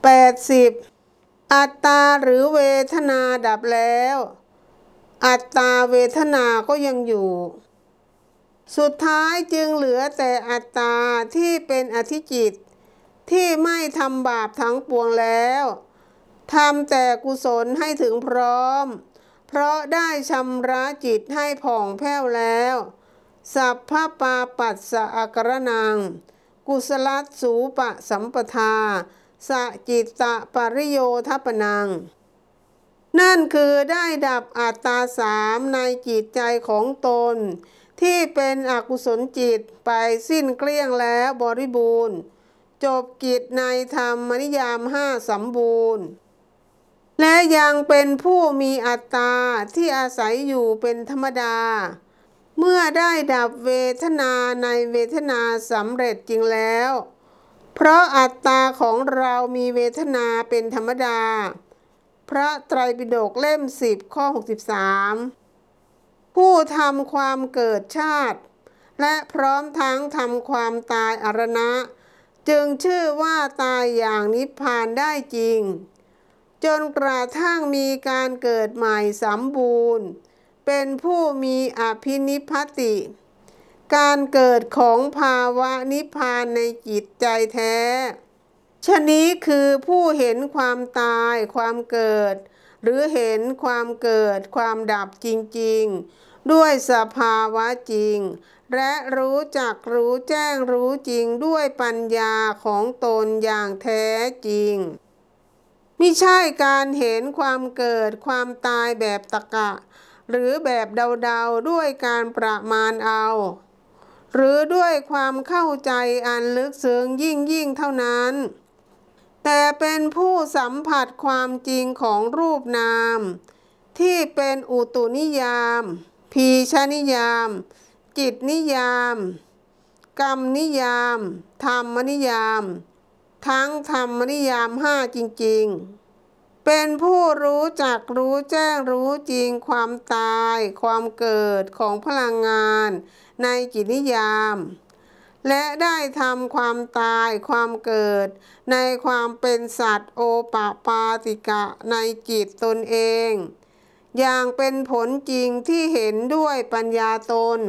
80 อัตตาหรือเวทนาดับแล้ว อัตตาเวทนาก็ยังอยู่ สุดท้ายจึงเหลือแต่อัตตาที่เป็นอธิจิต ที่ไม่ทำบาปทั้งปวงแล้วทำแต่กุศลให้ถึงพร้อม เพราะได้ชำระจิตให้ผ่องแผ้วแล้ว สัพพปาปัสสะอกรนัง กุศลสูปะสัมปทา สะจิตตะปริโยทัปนัง นั่นคือได้ดับอัตตาสามในจิตใจของตน ที่เป็นอกุศลจิตไปสิ้นเกลี้ยงแล้วบริบูรณ์ จบกิจในธรรมนิยามห้าสมบูรณ์ และยังเป็นผู้มีอัตตาที่อาศัยอยู่เป็นธรรมดา เมื่อได้ดับเวทนาในเวทนาสำเร็จจริงแล้ว เพราะอัตตาของเรามีเวทนาเป็นธรรมดา พระไตรปิฎกเล่ม 10 ข้อ 63 ผู้ทำความเกิดชาติ และพร้อมทั้งทำความตายอรณะ จึงชื่อว่าตายอย่างนิพพานได้จริง จนกระทั่งมีการเกิดใหม่สมบูรณ์ เป็นผู้มีอภินิพพติ การเกิดของภาวะนิพพานในจิตใจแท้ชนี้คือผู้เห็นความตายความเกิด หรือเห็นความเกิดความดับจริง ๆ ด้วยสภาวะจริง และรู้จักรู้แจ้งรู้จริงด้วยปัญญาของตนอย่างแท้จริงม่ใช่การเห็นความเกิดความตายแบบตะกะ หรือแบบเดาๆด้วยการประมาณเอา หรือด้วยความเข้าใจอันลึกซึ้งยิ่งยิ่งเท่านั้น แต่เป็นผู้สัมผัสความจริงของรูปนาม ที่เป็นอุตุนิยาม พีชนิยาม จิตนิยาม กรรมนิยาม ธรรมนิยาม ทั้งธรรมนิยามห้าจริง ๆ เป็นผู้รู้จักรู้แจ้งรู้จริงความตาย ความเกิดของพลังงาน ในจิตนิยาม และได้ทำความตายความเกิด ในความเป็นสัตว์โอปะปาติกะในจิตตนเอง อย่างเป็นผลจริงที่เห็นด้วยปัญญาตน